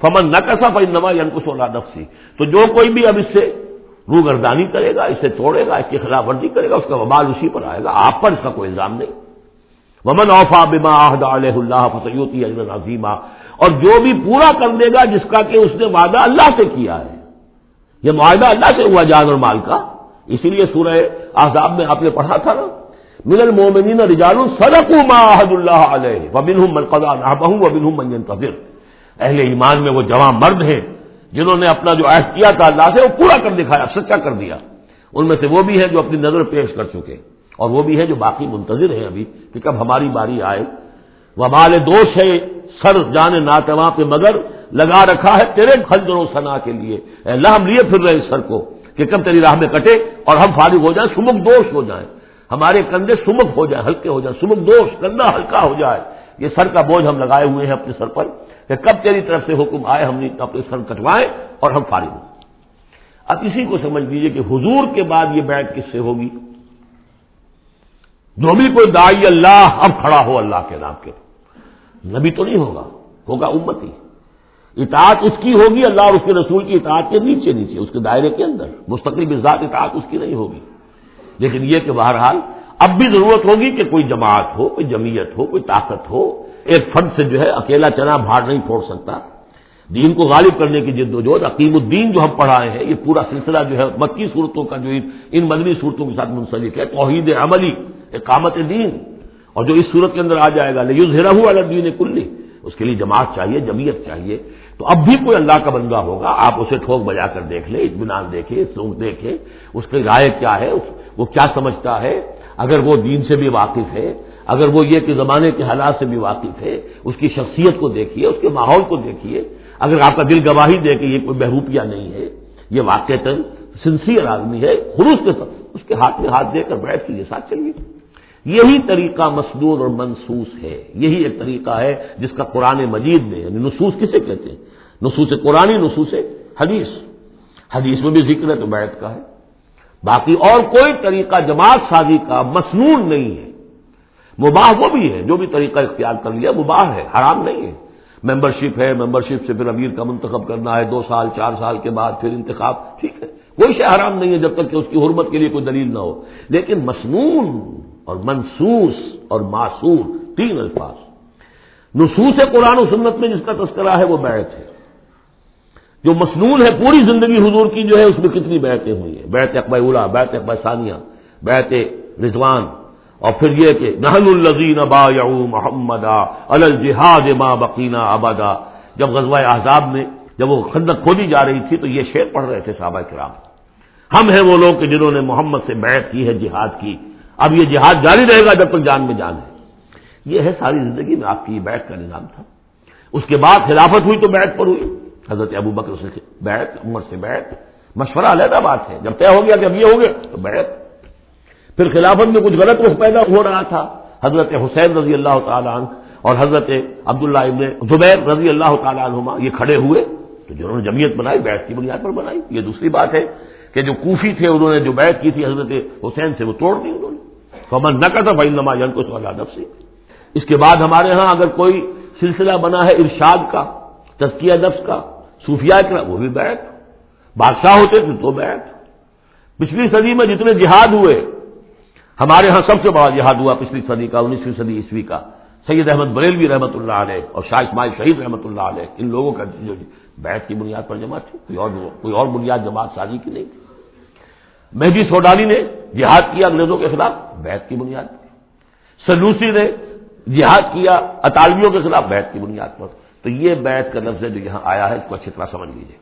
فمن نہ کسا فن نما ینکس اللہ نفسی تو جو کوئی بھی اب اس سے روگردانی کرے گا اسے توڑے گا، اس کی خلاف ورزی کرے گا، اس کا وبال اسی پر آئے گا، آپ پر اس کا کوئی الزام نہیں۔ ومن اوفا بما علیہ اللہ فسیوتی عظیمہ اور جو بھی پورا کر دے گا، جس کا کہ اس نے وعدہ اللہ سے کیا ہے۔ یہ معاہدہ اللہ سے ہوا جان اور مال کا۔ اسی لیے سورہ آزاد میں آپ نے پڑھا تھا نا، من المومنین رجال ما عہد اللہ علیہ وبن من قضا نحبہ وبن من ينتظر۔ اہل ایمان میں وہ جوان مرد ہیں جنہوں نے اپنا جو عہد کیا تھا اللہ سے، وہ پورا کر دکھایا، سچا کر دیا۔ ان میں سے وہ بھی ہے جو اپنی نظر پیش کر چکے اور وہ بھی ہے جو باقی منتظر ہیں ابھی کہ کب ہماری باری آئے۔ وہ مال دوش ہے سر جانے ناتواں پہ، مگر لگا رکھا ہے تیرے خلدر و سنا کے لیے۔ اللہ، ہم لیے پھر رہے اس سر کو کہ کب تیری راہ میں کٹے اور ہم فارغ ہو جائیں، سمک دوش ہو جائیں۔ ہمارے کندھے سمک ہو جائیں، ہلکے ہو جائیں، سمک دوش کندھا ہلکا ہو جائے۔ یہ سر کا بوجھ ہم لگائے ہوئے ہیں اپنے سر پر۔ کہ کب تیری طرف سے حکم آئے، ہم نے اپنے سر کٹوائے اور ہم فارغ ہوں۔ اب اسی کو سمجھ لیجیے کہ حضور کے بعد یہ بیٹھ کس سے ہوگی؟ جو بھی کوئی دائی اللہ، اب کھڑا ہو اللہ کے نام کے۔ نبی تو نہیں ہوگا ہوگا امتی۔ اطاعت اس کی ہوگی، اللہ اور اس کے رسول کی اطاعت کے نیچے نیچے، اس کے دائرے کے اندر۔ مستقل ذات اطاعت اس کی نہیں ہوگی۔ لیکن یہ کہ بہرحال اب بھی ضرورت ہوگی کہ کوئی جماعت ہو، کوئی جمعیت ہو، کوئی طاقت ہو ایک فرد سے جو ہے اکیلا چنا بھاڑ نہیں پھوڑ سکتا۔ دین کو غالب کرنے کی جد و جہد عقیم الدین جو ہم پڑھائے ہیں، یہ پورا سلسلہ جو ہے مکی صورتوں کا جو ان مدنی صورتوں کے ساتھ منسلک ہے۔ توحید عملی، اقامت دین۔ اور جو اس صورت کے اندر آ جائے گا لیکن والا دین کلی۔ اس کے لیے جماعت چاہیے، جمعیت چاہیے۔ تو اب بھی کوئی اللہ کا بندہ ہوگا، آپ اسے ٹھوک بجا کر دیکھ لیں، اطمینان دیکھیں سوکھ دیکھیں، اس کی رائے کیا ہے وہ کیا سمجھتا ہے۔ اگر وہ دین سے بھی واقف ہے اگر وہ یہ کہ زمانے کے حالات سے بھی واقف ہے، اس کی شخصیت کو دیکھیے، اس کے ماحول کو دیکھیے، اگر آپ کا دل گواہی دے کہ یہ کوئی بہروپیہ نہیں ہے، یہ واقع سنسیئر آدمی ہے خروش کے ساتھ، اس کے ہاتھ میں ہاتھ دے کر بیٹھ کے یہ ساتھ چلیے۔ یہی طریقہ مسدور اور منسوس ہے، یہی ایک طریقہ ہے جس کا قرآن مجید میں یعنی نصوص کسے کہتے ہیں؟ نصوص قرآن، نصوص حدیث۔ حدیث میں بھی ذکر ہے تو بیٹھ کا ہے۔ باقی اور کوئی طریقہ جماعت سازی کا مصنون نہیں ہے۔ مباح وہ بھی ہے، جو بھی طریقہ اختیار کر لیا، مباح ہے، حرام نہیں ہے۔ ممبر شپ ہے ممبر شپ سے پھر امیر کا منتخب کرنا ہے، دو سال، چار سال کے بعد پھر انتخاب، ٹھیک ہے۔ کوئی شے حرام نہیں ہے جب تک کہ اس کی حرمت کے لیے کوئی دلیل نہ ہو۔ لیکن مصنون اور منسوس اور معصور تین الفاظ۔ نصوص قرآن و سنت میں جس کا تذکرہ ہے، وہ بیعت ہے۔ جو مصنون ہے، پوری زندگی حضور کی جو ہے، اس میں کتنی بیعتیں ہوئی ہیں۔ بیعت اقبا اولا بیعت اقبا ثانیہ بیعت رضوان۔ اور پھر یہ کہ نہل الزین ابا محمد الجہاد ما بقینہ ابادا جب غزوہ احزاب میں جب وہ خندق کھولی جا رہی تھی تو یہ شعر پڑھ رہے تھے صحابہ کرام۔ ہم ہیں وہ لوگ کہ جنہوں نے محمد سے بیعت کی ہے، جہاد کی۔ اب یہ جہاد جاری رہے گا جب تک جان میں جان ہے۔ یہ ہے ساری زندگی میں آپ کی بیعت کا نظام تھا۔ اس کے بعد خلافت ہوئی تو بیعت پر ہوئی۔ حضرت ابو بکر سے بیعت، عمر سے بیعت۔ مشورہ علیحدہ بات ہے۔ جب طے ہو گیا کہ اب یہ ہو گیا تو بیعت۔ پھر خلافت میں کچھ غلط رخ پیدا ہو رہا تھا، حضرت حسین رضی اللہ تعالیٰ عنہ اور حضرت عبداللہ ابن زبیر رضی اللہ تعالیٰ عنہما یہ کھڑے ہوئے، تو جنہوں نے جمعیت بنائی بیٹھ کی بنیاد پر بنائی۔ یہ دوسری بات ہے کہ جو کوفی تھے، انہوں نے جو بیٹھ کی تھی حضرت حسین سے، وہ توڑ دی انہوں نے۔ فمن نہ کرتا بھائی نما جن کو سوال سے اس کے بعد ہمارے ہاں اگر کوئی سلسلہ بنا ہے ارشاد کا، تزکیہ نفس کا صوفیہ کا، وہ بھی بیٹھ بادشاہ ہوتے تھے تو بیٹھ پچھلی صدی میں جتنے جہاد ہوئے ہمارے ہاں سب سے بڑا جہاد ہوا پچھلی صدی کا، انیسویں صدی عیسوی کا۔ سید احمد بریلوی رحمۃ اللہ علیہ اور شاہ اسماعیل شہید رحمۃ اللہ علیہ، ان لوگوں کا جو بیت کی بنیاد پر جماعت تھی، کوئی اور کوئی اور بنیاد جماعت سازی کی نہیں تھی۔ مہدی سوڈانی نے جہاد کیا انگریزوں کے خلاف بیت کی بنیاد پر۔ سلوسی نے جہاد کیا اطالویوں کے خلاف بیت کی بنیاد پر۔ تو یہ بیت کا لفظ جو یہاں آیا ہے، اس کو اچھی طرح سمجھ لیجیے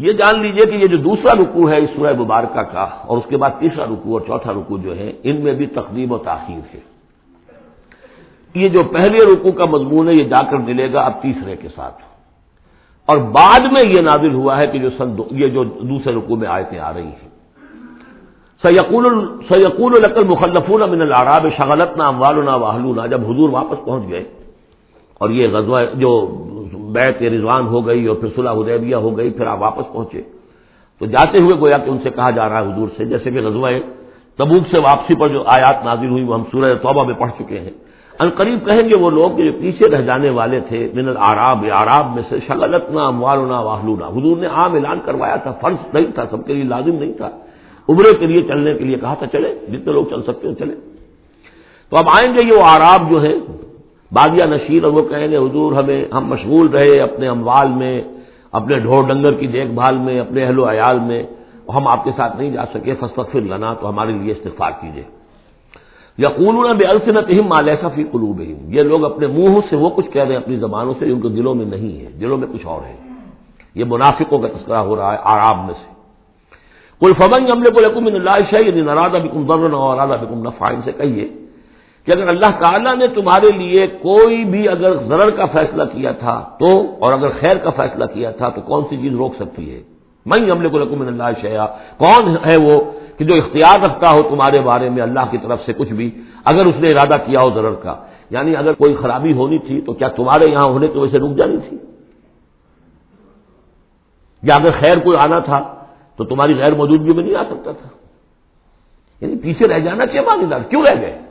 یہ جان لیجیے کہ یہ جو دوسرا رکو ہے اس سورہ مبارکہ کا اور اس کے بعد تیسرا رکو اور چوتھا رکو جو ہے، ان میں بھی تقدیم و تاخیر ہے۔ یہ جو پہلے رکو کا مضمون ہے، یہ جا کر ملے گا اب تیسرے کے ساتھ۔ اور بعد میں یہ نازل ہوا ہے کہ جو سن یہ جو دوسرے رکو میں آیتیں آ رہی ہیں۔ سیقول سیقول القل مخلفون من العراب شغلت نہ اموال نہ واہلونا جب حضور واپس پہنچ گئے اور یہ غزوہ جو بیت رضوان ہو گئی اور پھر صلح حدیبیہ ہو گئی، پھر آپ واپس پہنچے۔ تو جاتے ہوئے گویا کہ ان سے کہا جا رہا ہے حضور سے، جیسے کہ غزوہ تبوک سے واپسی پر جو آیات نازل ہوئی، وہ ہم سورہ توبہ میں پڑھ چکے ہیں۔ ان قریب کہیں گے وہ لوگ جو پیچھے رہ جانے والے تھے، من العراب آراب میں سے شغلتنا، اموالنا، واہلونا۔ حضور نے عام اعلان کروایا تھا، فرض نہیں تھا، سب کے لیے لازم نہیں تھا۔ ابرے کے لیے، چلنے کے لیے کہا تھا، چلے، جتنے لوگ چل سکتے ہیں، چلے۔ تو اب آئیں گے یہ وہ آراب جو ہے بادیا نشیر اور وہ کہیں گے، حضور ہمیں، ہم مشغول رہے اپنے اموال میں، اپنے ڈھور ڈنگر کی دیکھ بھال میں، اپنے اہل و عیال میں ہم آپ کے ساتھ نہیں جا سکے فصفر لنا تو ہمارے لیے استفار کیجیے یا قولون بے السنت مالیسا فی قلوب یہ لوگ اپنے منہ سے وہ کچھ کہہ رہے ہیں، اپنی زبانوں سے ان کے دلوں میں نہیں ہے، دلوں میں کچھ اور ہے۔ یہ منافقوں کا تذکرہ ہو رہا ہے، آرام میں سے۔ کل فمن عملے کو لکم اللہ شاہی نارادہ بکم درن اور ارادہ بکم نفائن سے کہیے کہ اگر اللہ تعالیٰ نے تمہارے لیے کوئی بھی اگر ضرر کا فیصلہ کیا تھا تو اور اگر خیر کا فیصلہ کیا تھا تو کون سی چیز روک سکتی ہے؟ میں عملے کو لکم اللہ شیا کون ہے وہ کہ جو اختیار رکھتا ہو تمہارے بارے میں اللہ کی طرف سے کچھ بھی، اگر اس نے ارادہ کیا ہو ضرر کا؟ یعنی اگر کوئی خرابی ہونی تھی تو کیا تمہارے یہاں ہونے کی وجہ سے رک جانی تھی؟ یا اگر خیر کوئی آنا تھا تو تمہاری غیر موجودگی میں نہیں آ سکتا تھا؟ یعنی پیچھے رہ جانا چاہیے مانی کیوں رہ گئے؟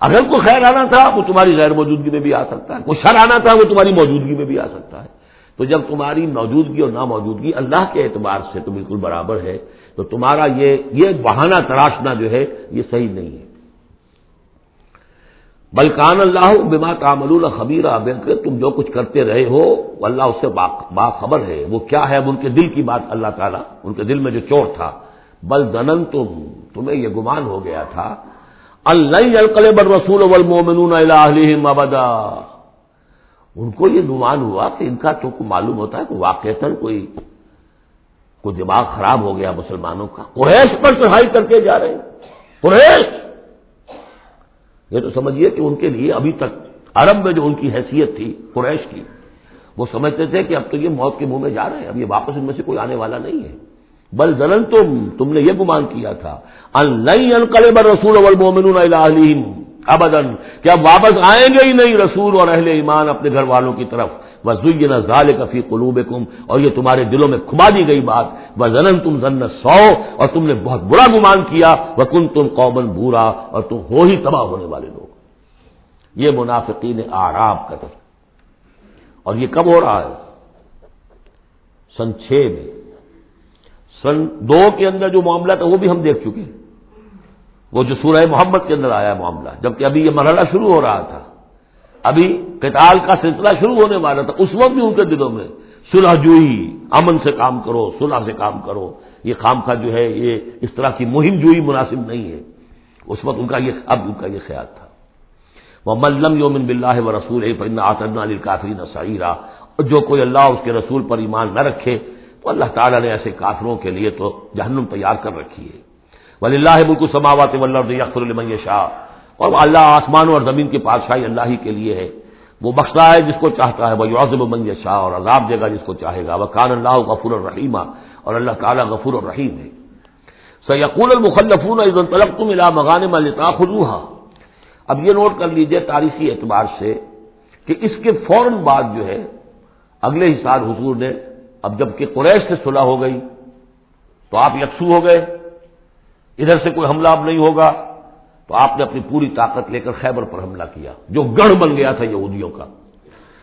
اگر کوئی خیر آنا تھا وہ تمہاری غیر موجودگی میں بھی آ سکتا ہے۔ کوئی شر آنا تھا وہ تمہاری موجودگی میں بھی آ سکتا ہے۔ تو جب تمہاری موجودگی اور ناموجودگی اللہ کے اعتبار سے تو بالکل برابر ہے، تو تمہارا یہ یہ بہانہ تراشنا جو ہے، یہ صحیح نہیں ہے۔ بلکان اللہ بما تعمل خبیرہ بلکہ تم جو کچھ کرتے رہے ہو اللہ اس سے باخبر ہے۔ وہ کیا ہے؟ اب ان کے دل کی بات اللہ تعالیٰ، ان کے دل میں جو چور تھا۔ بل زنن تم تمہیں یہ گمان ہو گیا تھا اللہ القلب رسول والمومنون الہم ابدا۔ ان کو یہ گمان ہوا کہ ان کا تو معلوم ہوتا ہے کہ واقع کوئی کوئی دماغ خراب ہو گیا مسلمانوں کا۔ قریش پر چڑھائی کر کے جا رہے ہیں۔ قریش! یہ تو سمجھیے کہ ان کے لیے ابھی تک عرب میں جو ان کی حیثیت تھی، قریش کی، وہ سمجھتے تھے کہ اب تو یہ موت کے منہ میں جا رہے ہیں، اب یہ واپس ان میں سے کوئی آنے والا نہیں ہے۔ بل زنن تم تم نے یہ گمان کیا تھا انقلب رسول ابدن کہ اب واپس آئیں گے ہی نہیں رسول اور اہل ایمان اپنے گھر والوں کی طرف؟ وزین ظال کفی قلوب اور یہ تمہارے دلوں میں کھما دی گئی بات۔ وہ زنن تم زن سو اور تم نے بہت برا گمان کیا۔ وہ کن تم قومن بورا، اور تم ہو ہی تباہ ہونے والے لوگ۔ یہ منافقین آراب کا اور یہ کب ہو رہا ہے؟ سن چھ میں۔ سن دو کے اندر جو معاملہ تھا وہ بھی ہم دیکھ چکے وہ جو سورہ محمد کے اندر آیا معاملہ، جبکہ ابھی یہ مرحلہ شروع ہو رہا تھا۔ ابھی قتال کا سلسلہ شروع ہونے والا تھا، اس وقت بھی ان کے دلوں میں صلح جوئی، امن سے کام کرو، صلح سے کام کرو۔ یہ خام کا جو ہے، یہ اس طرح کی مہم جوئی مناسب نہیں ہے۔ اس وقت ان کا یہ، اب ان کا یہ خیال تھا۔ وہ ملم یومن بلّہ و رسول آتنا علی کافری نہ جو کوئی اللہ اس کے رسول پر ایمان نہ رکھے تو اللہ تعالیٰ نے ایسے کافروں کے لیے تو جہنم تیار کر رکھی ہے۔ ولی اللہ بالکل سماوات ولّہ شاہ اور اللہ آسمان اور زمین کی پادشاہی اللہ ہی کے لیے ہے۔ وہ بخشتا ہے جس کو چاہتا ہے وہ یوزب منگ شاہ اور عذاب دے گا جس کو چاہے گا۔ وہ کان اللہ غفور الرحیمہ اور اللہ تعالیٰ غفور الرحیم ہے۔ سیقول المخلفون طلب تم الا مغان ملتا اب یہ نوٹ کر لیجیے تاریخی اعتبار سے کہ اس کے فوراً بعد جو ہے، اگلے ہی سال حضور نے اب جبکہ قریش سے صلح ہو گئی، تو آپ یکسو ہو گئے۔ ادھر سے کوئی حملہ اب نہیں ہوگا۔ تو آپ نے اپنی پوری طاقت لے کر خیبر پر حملہ کیا۔ جو گڑھ بن گیا تھا یہودیوں کا۔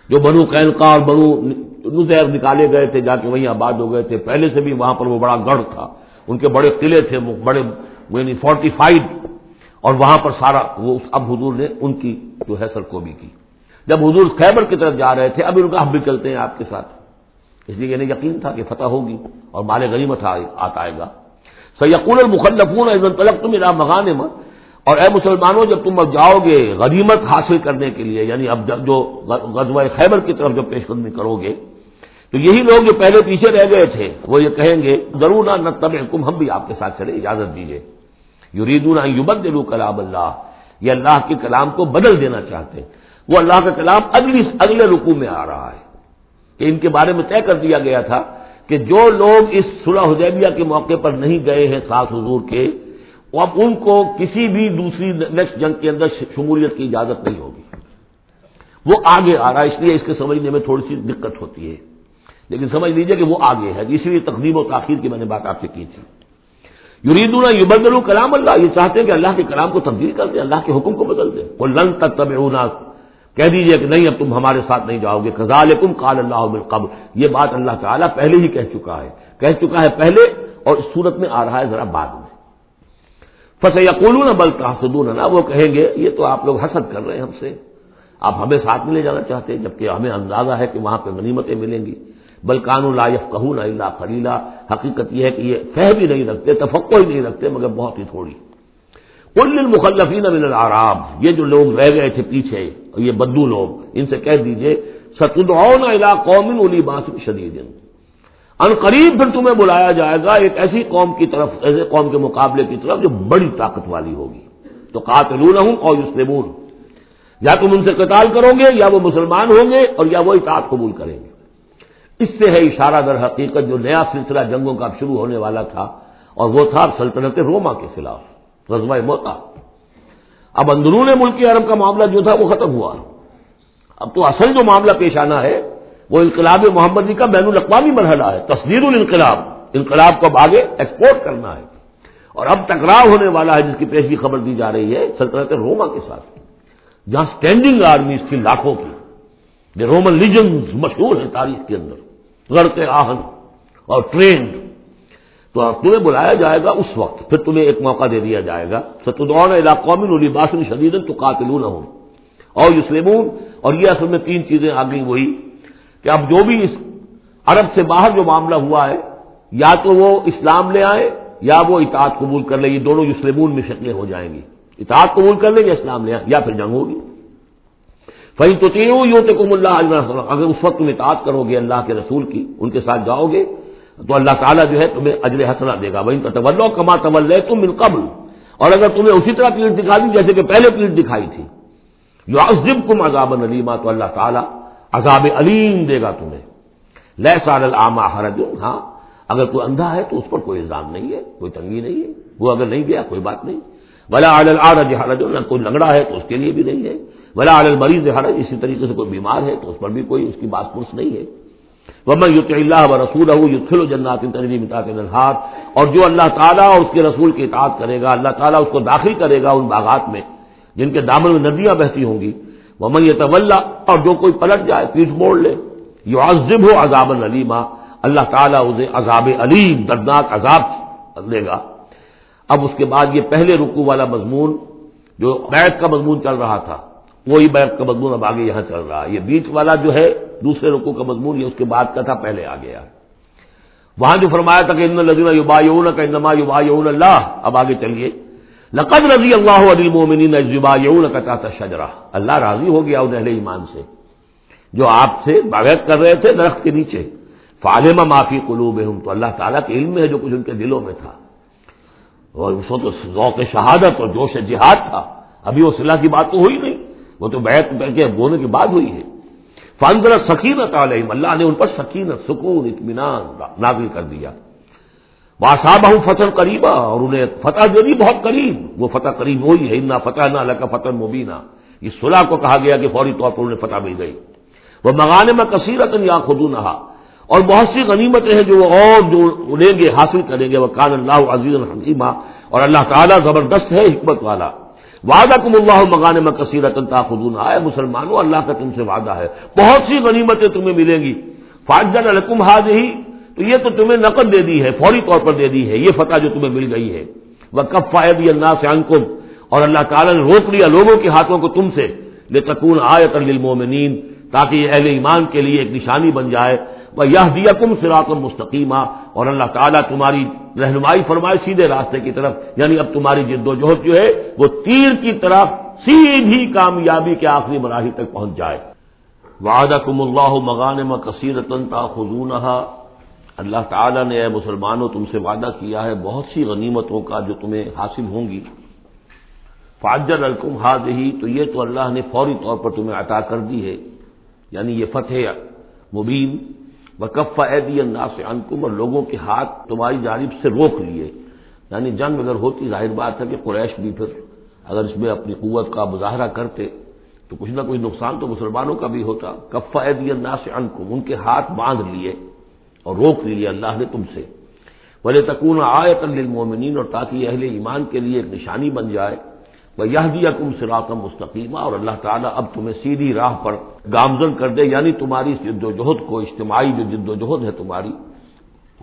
جو بنو قینقا اور بنو نزیر نکالے گئے تھے، جا کے وہیں آباد ہو گئے تھے۔ پہلے سے بھی وہاں پر وہ بڑا گڑھ تھا۔ ان کے بڑے قلعے تھے بڑے یعنی فورٹی فائیو اور وہاں پر سارا، وہ اب حضور نے ان کی جو ہے سرکوبی کی۔ جب حضور خیبر کی طرف جا رہے تھے، اب ان کا ہم بھی چلتے ہیں آپ کے ساتھ۔ اس لیے انہیں یقین تھا کہ فتح ہوگی اور مال غنیمت آتا آئے گا۔ سیقول المخلفون طلب تم الا مغان اور اے مسلمانوں، جب تم اب جاؤ گے غنیمت حاصل کرنے کے لیے یعنی اب جو غزوہ خیبر کی طرف جو پیش قدمی کرو گے، تو یہی لوگ جو پہلے پیچھے رہ گئے تھے، وہ یہ کہیں گے، ضرور نہ تب حکم ہم بھی آپ کے ساتھ چلے اجازت دیجیے یریدون یوبد دلو کلام اللہ، یہ اللہ کے کلام کو بدل دینا چاہتے ہیں۔ وہ اللہ کا کلام اگلی اگلے رکو میں آ رہا ہے۔ کہ ان کے بارے میں طے کر دیا گیا تھا کہ جو لوگ اس صلح حدیبیہ کے موقع پر نہیں گئے ہیں ساتھ حضور کے اب ان کو کسی بھی دوسری نیکسٹ جنگ کے اندر شمولیت کی اجازت نہیں ہوگی۔ وہ آگے آ رہا ہے، اس لیے اس کے سمجھنے میں تھوڑی سی دقت ہوتی ہے۔ لیکن سمجھ لیجیے کہ وہ آگے ہے۔ اسی لیے تقدیم و تاخیر کی میں نے بات آپ سے کی تھی۔ یریدون یبدلو کلام اللہ، یہ چاہتے ہیں کہ اللہ کے کلام کو تبدیل کر دیں، اللہ کے حکم کو بدل دیں۔ وہ لن تک تب کہہ دیجیے کہ نہیں، اب تم ہمارے ساتھ نہیں جاؤ گے۔ کزال قال اللہ بالقبل یہ بات اللہ تعالیٰ پہلے ہی کہہ چکا ہے۔ کہہ چکا ہے پہلے اور اس صورت میں آ رہا ہے ذرا بعد میں۔ فص یقول بل تحسدون نا وہ کہیں گے، یہ تو آپ لوگ حسد کر رہے ہیں ہم سے۔ آپ ہمیں ساتھ میں لے جانا چاہتے ہیں جبکہ ہمیں اندازہ ہے کہ وہاں پہ غنیمتیں ملیں گی۔ بل قانون لائف کہوں نہ اللہ خلیلا حقیقت یہ ہے کہ یہ فہ بھی نہیں رکھتے تفقو ہی نہیں رکھتے، مگر بہت ہی تھوڑی۔ کل مخلفین من العراب یہ جو لوگ رہ گئے تھے پیچھے یہ بدو لوگ، ان سے کہہ دیجیے، ستدعون الى قوم اولی باس شدید ان قریب پھر تمہیں بلایا جائے گا ایک ایسی قوم کی طرف، ایسے قوم کے مقابلے کی طرف جو بڑی طاقت والی ہوگی۔ تو قاتلون ہوں اور یسلمون۔ یا تم ان سے قتال کرو گے، یا وہ مسلمان ہوں گے، اور یا وہ اطاعت قبول کریں گے۔ اس سے ہے اشارہ در حقیقت جو نیا سلسلہ جنگوں کا شروع ہونے والا تھا، اور وہ تھا سلطنت روما کے خلاف۔ رضوائے موتا اب اندرون ملک عرب کا معاملہ جو تھا وہ ختم ہوا۔ اب تو اصل جو معاملہ پیش آنا ہے وہ انقلاب محمدی کا بین الاقوامی مرحلہ ہے، تصدیر الانقلاب۔ انقلاب کو اب آگے ایکسپورٹ کرنا ہے۔ اور اب ٹکراؤ ہونے والا ہے جس کی پیشگی خبر دی جا رہی ہے سلطنت روما کے ساتھ۔ جہاں اسٹینڈنگ آرمی تھی لاکھوں کی۔ رومن لیجنز مشہور ہیں تاریخ کے اندر۔ لڑتے آہن اور ٹرینڈ تو تمہیں بلایا جائے گا اس وقت، پھر تمہیں ایک موقع دے دیا جائے گا۔ ستدور علاقوں میں نولی باسن شدید تو قاتل نہ ہوں اور یسلمون، اور یہ اصل میں تین چیزیں آ گئی وہی کہ اب جو بھی اس عرب سے باہر جو معاملہ ہوا ہے، یا تو وہ اسلام لے آئے، یا وہ اطاعت قبول کر لیں یہ دونوں یسلمون میں شکلیں ہو جائیں گی۔ اطاعت قبول کر لیں یا اسلام لے آئے، یا پھر جنگ ہوگی۔ فہم تو تینوں یوں تو اللہ اگر اس وقت تم اطاعت کرو گے اللہ کے رسول کی، ان کے ساتھ جاؤ گے تو اللہ تعالیٰ جو ہے تمہیں اجر حسنا دے گا۔ وہی تو کما تول تم من قبل۔ اور اگر تمہیں اسی طرح پیٹ دکھا دی جیسے کہ پہلے پیٹ دکھائی تھی۔ جو عزب کم عذاب علیما تو اللہ تعالیٰ عذاب علیم دے گا تمہیں۔ لہ سال العامہ حرج۔ ہاں اگر کوئی اندھا ہے تو اس پر کوئی الزام نہیں ہے، کوئی تنگی نہیں ہے۔ وہ اگر نہیں گیا، کوئی بات نہیں۔ بلا عالج حرج۔ کوئی لنگڑا ہے تو اس کے لیے بھی نہیں ہے۔ بلا عالل مریض حرج۔ اسی طریقے سے کوئی بیمار ہے تو اس پر بھی کوئی اس کی بات پرس نہیں ہے۔ ومن یوت اللہ و رسول یو جنات تنظیم ننہار اور جو اللہ تعالیٰ اور اس کے رسول کی اطاعت کرے گا، اللہ تعالیٰ اس کو داخل کرے گا ان باغات میں، جن کے دامن میں ندیاں بہتی ہوں گی۔ ومن یہ اور جو کوئی پلٹ جائے، پیٹ موڑ لے۔ یو عزب ہو عذاب العلیمہ اللہ تعالیٰ اسے عذاب علیم، دردناک عذاب دے گا۔ اب اس کے بعد یہ پہلے رکو والا مضمون، جو بیت کا مضمون چل رہا تھا۔ وہی بیت کا مضمون اب آگے یہاں چل رہا ہے۔ یہ بیچ والا جو ہے، دوسرے رکو کا مضمون، یہ اس کے بعد کا تھا، پہلے آ گیا۔ وہاں جو فرمایا تھا کہ ان لذیذ یوبا یون کا انما یوبا یون اللہ، اب آگے چلیے۔ لقد رضی اللہ علی مومنین یوبا یون کا چاہتا شجرا اللہ راضی ہو گیا ان اہل ایمان سے، جو آپ سے باغت کر رہے تھے درخت کے نیچے۔ فالما معافی قلوب تو اللہ تعالیٰ کے علم میں ہے جو کچھ ان کے دلوں میں تھا۔ اور اس وقت ذوق شہادت اور جوش جہاد تھا۔ ابھی وہ صلاح کی بات تو ہوئی نہیں۔ وہ تو بیت کر کے بونے کی بات ہوئی ہے۔ فانزر سکینت علیہم، اللہ نے ان پر سکینت، سکون، اطمینان نازل کر دیا۔ واسابہ فتح قریبا اور انہیں فتح جو بھی بہت قریب۔ وہ فتح قریب وہی ہے، انا فتح نہ لگا فتح مبینہ۔ اس صلاح کو کہا گیا کہ فوری طور پر انہیں فتح مل گئی۔ وہ مغانے میں کثیرت یا خدو نہا اور بہت سی غنیمتیں ہیں جو وہ اور جو لیں گے، حاصل کریں گے۔ وہ کان اللہ عزیز الحکیمہ اور اللہ تعالیٰ زبردست ہے، حکمت والا۔ وعدہ کم اللہ مغانے میں کثیرت خدون آئے مسلمانوں، اللہ کا تم سے وعدہ ہے۔ بہت سی غنیمتیں تمہیں ملیں گی۔ فاجن الحکم حاض ہی تو یہ تو تمہیں نقد دے دی ہے، فوری طور پر دے دی ہے۔ یہ فتح جو تمہیں مل گئی ہے۔ وہ کب فائد اللہ سے انکم اور اللہ تعالیٰ نے روک لیا لوگوں کے ہاتھوں کو تم سے۔ لے تکون آئے کر للمومنین تاکہ یہ اہل ایمان کے لیے ایک نشانی بن جائے۔ وہ یہ دیا کم سراط مستقیمہ اور اللہ تعالیٰ تمہاری رہنمائی فرمائے سیدھے راستے کی طرف یعنی اب تمہاری جد و جہد جو ہے، وہ تیر کی طرف سیدھی کامیابی کے آخری مراحل تک پہنچ جائے۔ وعدہ کم اللہ مغان میں کثیرتن تا اللہ تعالیٰ نے اے مسلمانوں، تم سے وعدہ کیا ہے بہت سی غنیمتوں کا جو تمہیں حاصل ہوں گی۔ فاجر الکم ہاد ہی تو یہ تو اللہ نے فوری طور پر تمہیں عطا کر دی ہے۔ یعنی یہ فتح مبین وکف عیدی انداز سے انکم اور لوگوں کے ہاتھ تمہاری جانب سے روک لیے۔ یعنی جنگ اگر ہوتی، ظاہر بات ہے کہ قریش بھی پھر اگر اس میں اپنی قوت کا مظاہرہ کرتے، تو کچھ نہ کچھ نقصان تو مسلمانوں کا بھی ہوتا۔ کف عیدی انداز سے انکم ان کے ہاتھ باندھ لیے اور روک لیے اللہ نے تم سے۔ بولے تکون آئے للمومنین اور تاکہ اہل ایمان کے لیے ایک نشانی بن جائے۔ وہ یہ دیا تم سراکم مستقیمہ اور اللہ تعالیٰ اب تمہیں سیدھی راہ پر گامزن کر دے یعنی تمہاری جد و جہد کو، اجتماعی جو جد و جہد ہے تمہاری،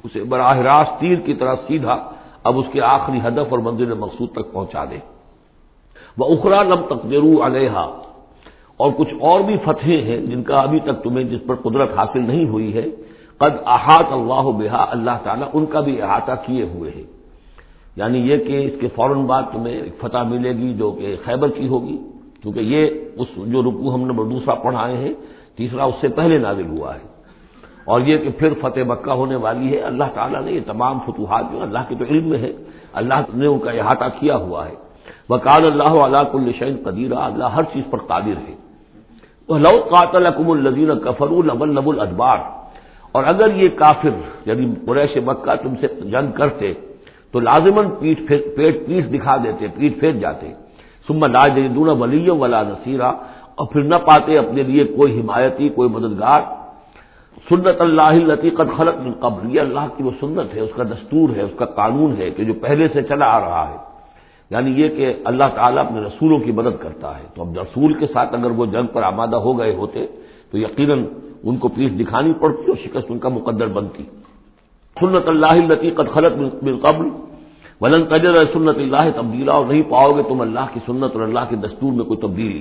اسے براہ راست تیر کی طرح سیدھا اب اس کے آخری ہدف اور منزل مقصود تک پہنچا دے۔ وہ اخرا لم تقدرو علیہ اور کچھ اور بھی فتحیں ہیں جن کا ابھی تک تمہیں جس پر قدرت حاصل نہیں ہوئی ہے۔ قد احاط اللہ بہا اللہ تعالیٰ ان کا بھی احاطہ کیے ہوئے ہیں یعنی یہ کہ اس کے فوراً بعد تمہیں ایک فتح ملے گی جو کہ خیبر کی ہوگی، کیونکہ یہ اس جو رکو ہم نے دوسرا پڑھائے ہیں، تیسرا اس سے پہلے نازل ہوا ہے۔ اور یہ کہ پھر فتح مکہ ہونے والی ہے، اللہ تعالیٰ نے یہ تمام فتوحات جو اللہ کے تو علم میں ہے اللہ نے ان کا احاطہ کیا ہوا ہے۔ وکال اللہ علیہ کل قدیرہ اللہ ہر چیز پر قادر ہے۔ لو قاتل اکم الزین کفر البل نب الادبار اور اگر یہ کافر یعنی قریش مکہ تم سے جنگ کرتے تو لازمن پیٹ پیٹ پیٹ دکھا دیتے، پیٹ پھیر جاتے۔ سما لاج دون ولی ولا نصیرہ اور پھر نہ پاتے اپنے لیے کوئی حمایتی، کوئی مددگار۔ سنت اللہ لطیقت خلق من قبل۔ یہ اللہ کی وہ سنت ہے، اس کا دستور ہے، اس کا قانون ہے کہ جو پہلے سے چلا آ رہا ہے۔ یعنی یہ کہ اللہ تعالیٰ اپنے رسولوں کی مدد کرتا ہے۔ تو اب رسول کے ساتھ اگر وہ جنگ پر آمادہ ہو گئے ہوتے، تو یقیناً ان کو پیس دکھانی پڑتی اور شکست ان کا مقدر بنتی۔ سنت اللہ لطیقت خلط من قبل، ولن تجر سنت اللہ تبدیلا اور نہیں پاؤ گے تم اللہ کی سنت اور اللہ کے دستور میں کوئی تبدیلی۔